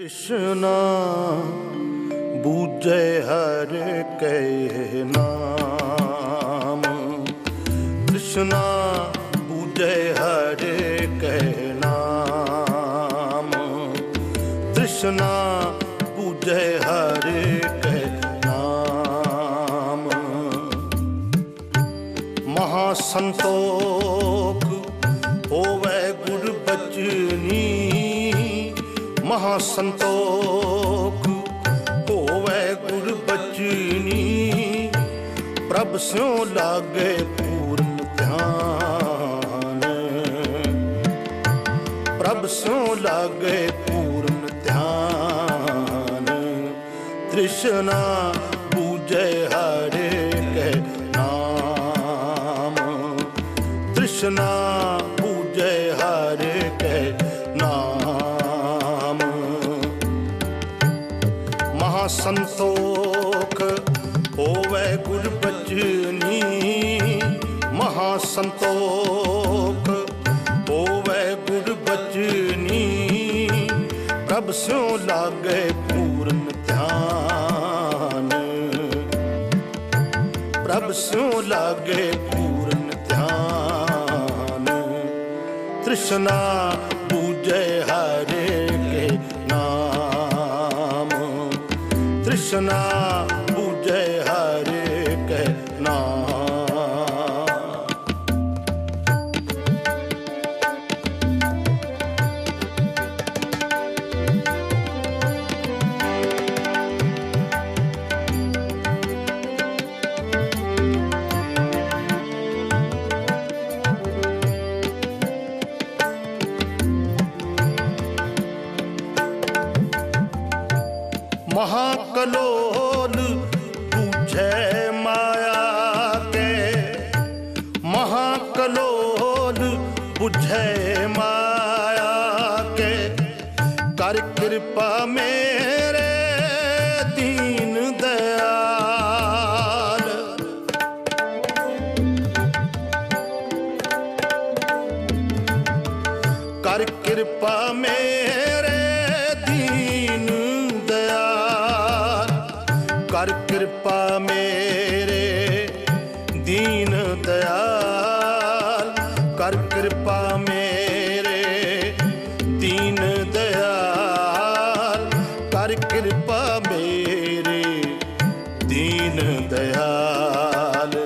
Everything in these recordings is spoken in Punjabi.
ਕ੍ਰਿਸ਼ਨਾ ਬੂਝੇ ਹਰ ਕੈ ਨਾਮ। ਕ੍ਰਿਸ਼ਨਾ ਬੂਝੇ ਹਰ ਕੈ ਨਾਮ। ਕ੍ਰਿਸ਼ਨਾ ਬੂਝੇ ਹਰ ਕੈ ਨਾਮ। ਮਹਾ ਸੰਤੋਖ ਸੰਤੋਖ ਹੋਵੇ ਗੁਰ ਬਚਨੀ, ਪ੍ਰਭ ਸਿਉ ਲਾਗੇ ਪੂਰਨ ਧਿਆਨ। ਪ੍ਰਭ ਸਿਉ ਲਾਗੇ ਪੂਰਨ ਧਿਆਨ। ਤ੍ਰਿਸ਼ਨਾ ਬੂਝੇ ਹਰੇ ਕੈ ਨਾਮ। ਤ੍ਰਿਸ਼ਨਾ ਸੰਤੋਖ ਹੋਵੇ ਗੁਰ ਬਚਨੀ ਮਹਾ ਸੰਤੋਖ ਹੋਵੇ ਗੁਰ ਬਚਨੀ ਪ੍ਰਭ ਸਿਉ ਲਾਗੇ ਪੂਰਨ ਧਿਆਨ। ਪ੍ਰਭ ਸਿਉ ਲਾਗੇ ਪੂਰਨ ਧਿਆਨ। ਤ੍ਰਿਸ਼ਨਾ ਤ੍ਰਿਸ਼ਨਾ ਬੂਝੇ ਹਰੇ ਕੇ ਨਾਮ ਮਹਾਕਲੋਲ ਬੂਝੈ ਮਾਇਆ ਕੇ ਮਹਾਕਲੋਲ ਬੁਝੈ ਮਾਇਆ ਕੇ ਕਰ ਕਿਰਪਾ ਮੇਰੇ ਦੀਨ ਕਿਰਪਾ ਮੇਰੇ ਦੀਨ ਦਇਆਲ ਕਰ ਕਿਰਪਾ ਮੇਰੇ ਦੀਨ ਦਇਆਲ ਕਰ ਕਿਰਪਾ ਮੇਰੇ ਦੀਨ ਦਇਆਲ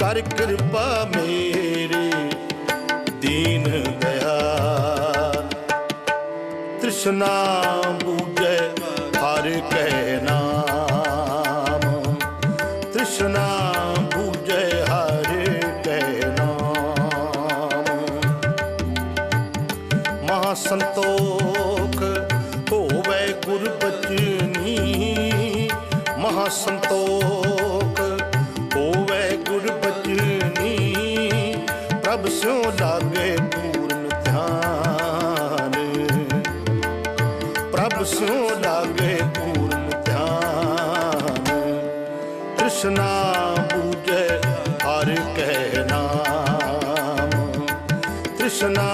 ਕਰ ਕਿਰਪਾ ਮੇਰੇ ਦੀਨ ਦਇਆਲ ਤ੍ਰਿਸ਼ਨਾ ਮਹਾ ਸੰਤੋਖ ਹੋਵੇ ਗੁਰ ਬਚਨੀ। ਮਹਾ ਸੰਤੋਖ ਹੋਵੇ ਗੁਰ ਬਚਨੀ। ਪ੍ਰਭ ਸਿਉ ਲਾਗੇ ਪੂਰਨ ਧਿਆਨ। ਪ੍ਰਭ ਸਿਉ ਲਾਗੇ ਪੂਰਨ ਧਿਆਨ। ਕ੍ਰਿਸ਼ਨਾ ਬੂਝੈ ਹਰ ਕੈ ਨਾਮ। ਤ੍ਰਿਸ਼ਨਾ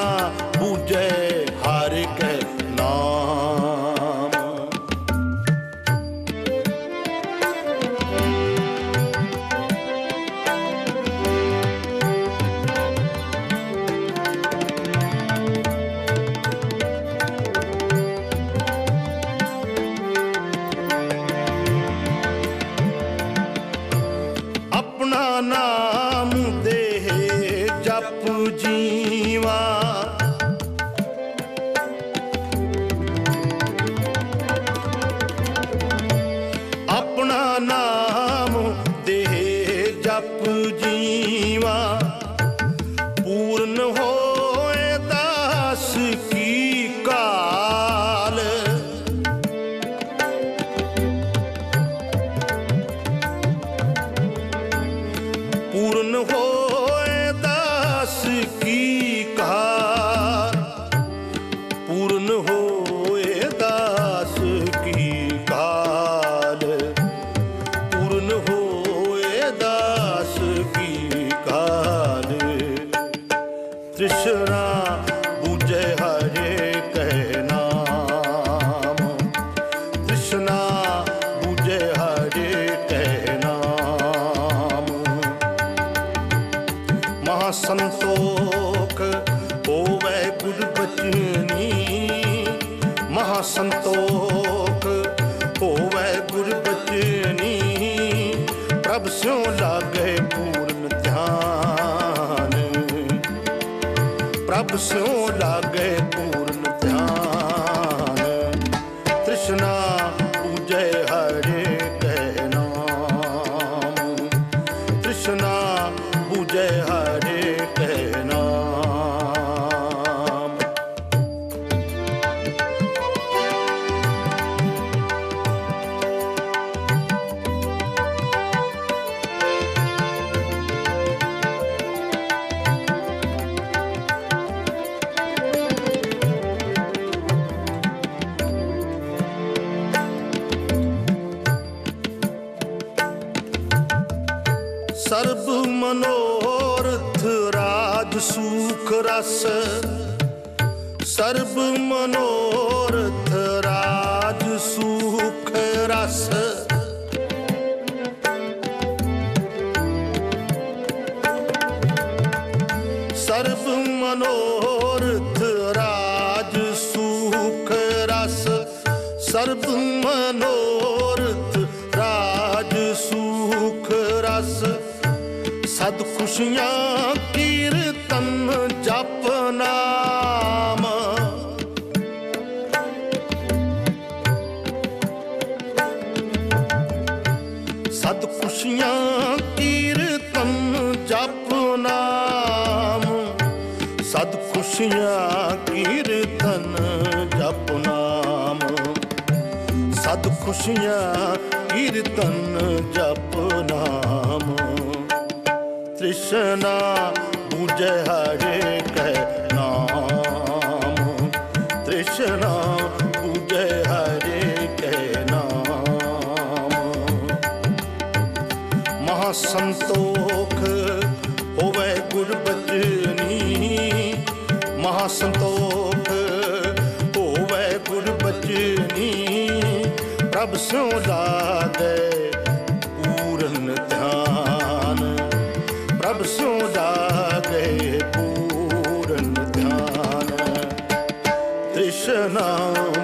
には ਮਹਾ ਸੰਤੋਖ ਹੋਵੇ ਗੁਰ ਬਚਨੀ। ਮਹਾ ਸੰਤੋਖ ਹੋਵੇ ਗੁਰ ਬਚਨੀ। ਪ੍ਰਭ ਸੋ ਲਾਗੇ ਪੂਰਨ ਧਿਆਨ। ਪ੍ਰਭ ਸਿਉ ਸਰਬ ਮਨੋਰਥ ਰਾਜ ਸੁਖ ਰਸ। ਸਰਬ ਮਨੋਰਥ ਰਾਜ ਸੁਖ ਰਸ। ਸਰਬ ਮਨੋਰਥ ਰਾਜ ਸੂਖ ਰਸ। ਸਰਬ ਖੁਸ਼ੀਆਂ ਕੀਰਤਨ ਜਪ ਨਾਮ। ਸਦ ਖੁਸ਼ੀਆਂ ਕੀਰਤਨ ਜਪ ਨਾਮ। ਸਦ ਖੁਸ਼ੀਆਂ ਕੀਰਤਨ ਜਪ ਨਾਮ। ਸਦ ਖੁਸ਼ੀਆਂ ਕੀਰਤਨ ਜਪ ਨਾਮ। ਤ੍ਰਿਸ਼ਨਾ ਬੂਝੈ ਹਰੇ ਕਹਿ ਨਾਮ। ਤ੍ਰਿਸ਼ਨਾ ਬੂਝੈ ਹਰੇ ਕਹਿ ਨਾਮ। ਮਹਾ ਸੰਤੋਖ ਹੋਵੇ ਗੁਰ ਬਚਨੀ ਮਹਾ ਸੰਤੋਖ ਹੋਵੇ ਗੁਰ ਬਚਨੀ ਪ੍ਰਭ ਸਿਉ ਲਾਗੇ ਤ੍ਰਿਸ਼ਨਾ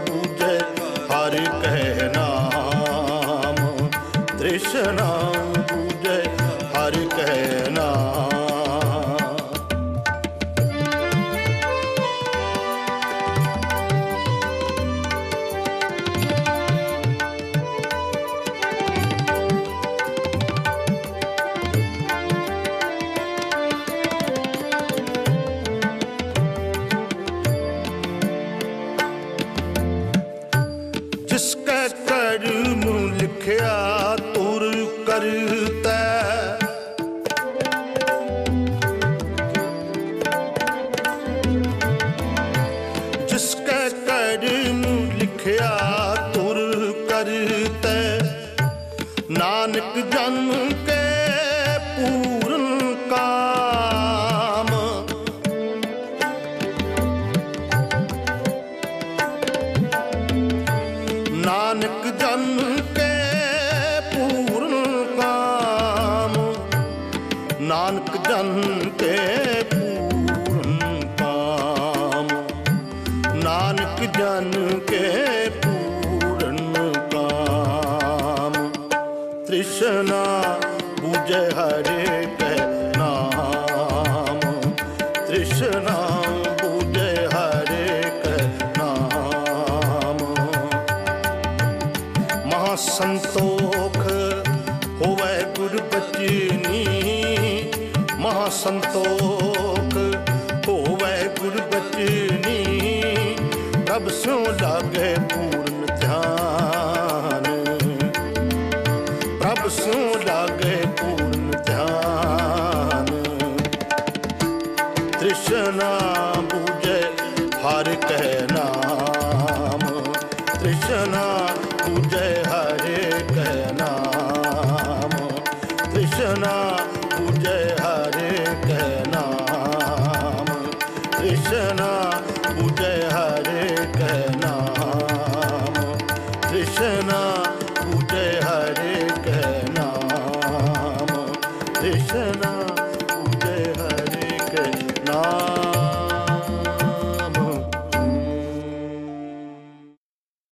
ਨਾਨਕ ਕੇ ਪੂਰਨ ਕਾਮ ਨਾਨਕ ਜਨ ਕੇ ਪੂਰਨ ਕਾਮ ਤ੍ਰਿਸ਼ਨਾ ਬੂਝੈ ਹਰੇ ਕਹਿ ਨਾਮ। ਤ੍ਰਿਸ਼ਨਾ ਬੂਝੈ ਹਰੇ ਕਹਿ ਨਾਮ। ਮਹਾ ਸੰਤੋਖ ਹੋਵੇ ਗੁਰ ਬਚਨੀ ਸੰਤੋਖ ਹੋਵੇ ਗੁਰ ਬਚਨੀ ਪ੍ਰਭ ਸਿਉ ਲਾਗੇ ਪੂਰਨ ਧਿਆਨ। ਪ੍ਰਭ ਸਿਉ ਲਾਗੇ ਪੂਰਨ ਧਿਆਨ। ਤ੍ਰਿਸ਼ਨਾ